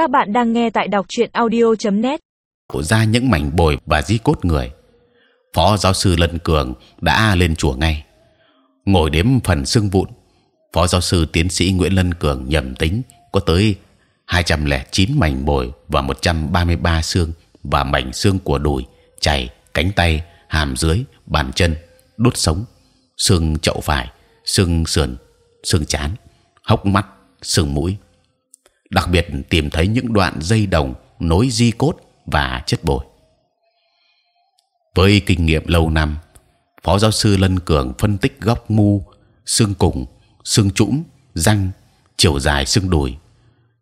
Các bạn đang nghe tại đọc truyện audio.net. ra những mảnh bồi và di cốt người. Phó giáo sư Lân Cường đã lên chùa ngay, ngồi đếm phần xương vụn. Phó giáo sư tiến sĩ Nguyễn Lân Cường nhầm tính có tới 209 mảnh bồi và 133 xương và mảnh xương của đùi, chày, cánh tay, hàm dưới, bàn chân, đốt sống, xương chậu phải, xương sườn, xương chán, hốc mắt, xương mũi. Đặc biệt tìm thấy những đoạn dây đồng nối di cốt và chất bồi. Với kinh nghiệm lâu năm, phó giáo sư Lân Cường phân tích góc mu, xương cùng, xương trũng, răng, chiều dài xương đùi,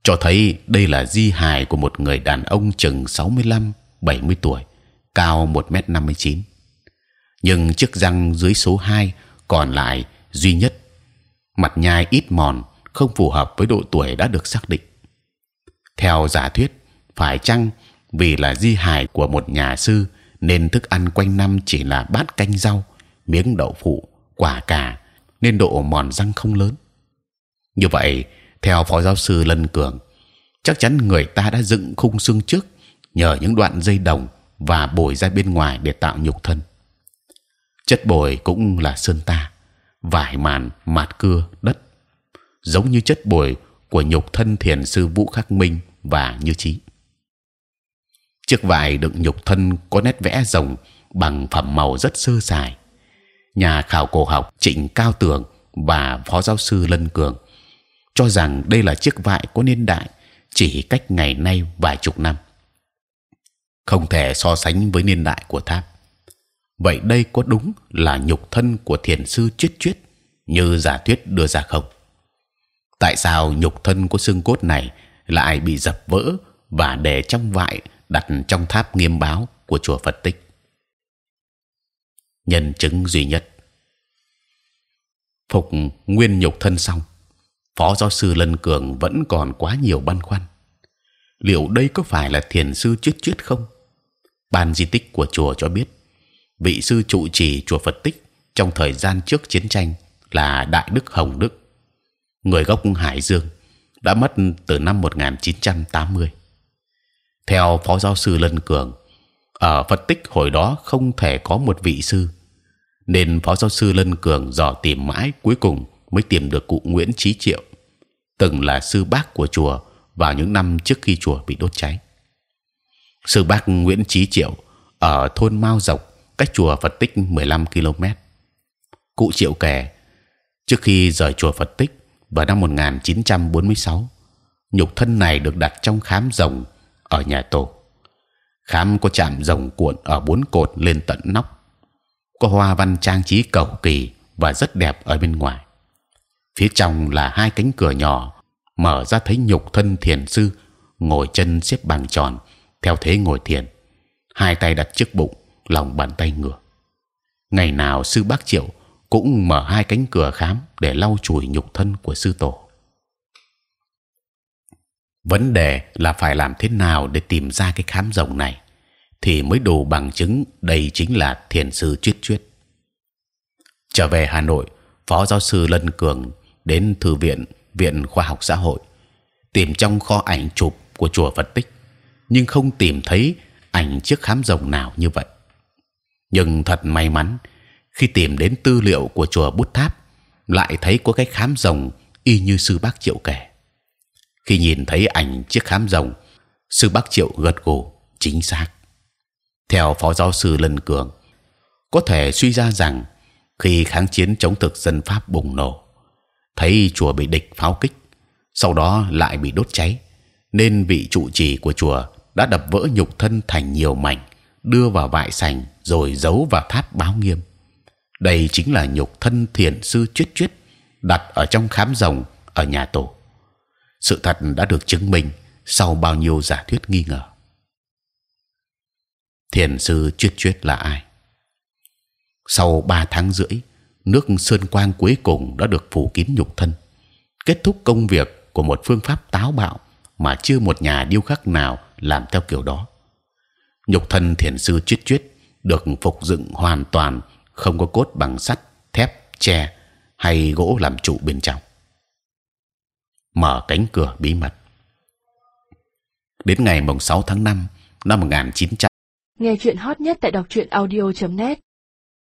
cho thấy đây là di hài của một người đàn ông chừng 65-70 tuổi, cao 1 m 59 nhưng chiếc răng dưới số 2 còn lại duy nhất, mặt nhai ít mòn, không phù hợp với độ tuổi đã được xác định. Theo giả thuyết, phải chăng vì là di hài của một nhà sư nên thức ăn quanh năm chỉ là bát canh rau, miếng đậu phụ, quả cà nên độ mòn răng không lớn. Như vậy, theo phó giáo sư Lân Cường, chắc chắn người ta đã dựng khung xương trước nhờ những đoạn dây đồng và bồi ra bên ngoài để tạo nhục thân chất bồi cũng là sơn ta vải màn mạt cưa đất giống như chất bồi của nhục thân thiền sư vũ khắc minh và như trí chiếc vải đựng nhục thân có nét vẽ rồng bằng phẩm màu rất sơ sài. Nhà khảo cổ học trịnh cao tường và phó giáo sư lân cường cho rằng đây là chiếc vải có niên đại chỉ cách ngày nay vài chục năm. Không thể so sánh với niên đại của tháp. Vậy đây có đúng là nhục thân của thiền sư chuyết chuyết như giả thuyết đưa ra không? Tại sao nhục thân của xương cốt này lại bị dập vỡ và để trong vại đặt trong tháp nghiêm báo của chùa Phật tích? Nhân chứng duy nhất. Phục nguyên nhục thân xong phó giáo sư lân cường vẫn còn quá nhiều băn khoăn. Liệu đây có phải là thiền sư chuyết chuyết không? Ban di tích của chùa cho biết vị sư trụ trì chùa Phật tích trong thời gian trước chiến tranh là Đại Đức Hồng Đức, người gốc Hải Dương, đã mất từ năm 1980. Theo phó giáo sư Lân Cường, ở Phật tích hồi đó không thể có một vị sư, nên phó giáo sư Lân Cường dò tìm mãi cuối cùng mới tìm được cụ Nguyễn Chí Triệu, từng là sư bác của chùa vào những năm trước khi chùa bị đốt cháy. Sư bác Nguyễn Chí Triệu ở thôn Mao Dọc cách chùa Phật Tích 15 km. Cụ Triệu kể trước khi rời chùa Phật Tích vào năm 1946, nhục thân này được đặt trong khám rồng ở nhà tổ. Khám có chạm rồng cuộn ở bốn cột lên tận nóc, có hoa văn trang trí cầu kỳ và rất đẹp ở bên ngoài. Phía trong là hai cánh cửa nhỏ mở ra thấy nhục thân thiền sư ngồi chân xếp bằng tròn theo thế ngồi thiền, hai tay đặt trước bụng, lòng bàn tay ngửa. Ngày nào sư bác triệu cũng mở hai cánh cửa khám để lau chùi nhục thân của sư tổ. Vấn đề là phải làm thế nào để tìm ra cái khám rồng này thì mới đủ bằng chứng đây chính là thiền sư chuyết chuyết. Trở về Hà Nội, phó giáo sư Lân Cường đến thư viện viện khoa học xã hội tìm trong kho ảnh chụp của chùa Phật tích, nhưng không tìm thấy ảnh chiếc khám rồng nào như vậy nhưng thật may mắn khi tìm đến tư liệu của chùa Bút Tháp lại thấy có cái khám rồng y như sư bác triệu kể. Khi nhìn thấy ảnh chiếc khám rồng, sư bác triệu gật gù chính xác. Theo phó giáo sư Lân Cường, có thể suy ra rằng khi kháng chiến chống thực dân pháp bùng nổ, thấy chùa bị địch pháo kích, sau đó lại bị đốt cháy, nên vị trụ trì của chùa đã đập vỡ nhục thân thành nhiều mảnh, đưa vào vại sành rồi giấu vào tháp báo nghiêm. Đây chính là nhục thân thiền sư chuyết chuyết đặt ở trong khám rồng ở nhà tổ. Sự thật đã được chứng minh sau bao nhiêu giả thuyết nghi ngờ. Thiền sư chuyết chuyết là ai? Sau 3 tháng rưỡi, nước sơn quang cuối cùng đã được phủ kín nhục thân, kết thúc công việc của một phương pháp táo bạo mà chưa một nhà điêu khắc nào làm theo kiểu đó. Nhục thân thiền sư chuyết chuyết được phục dựng hoàn toàn, không có cốt bằng sắt, thép, tre hay gỗ làm trụ bên trong. Mở cánh cửa bí mật. đến ngày mùng 6 tháng 5 năm 1900 Nghe chuyện hot nhất tại đọc truyện audio.net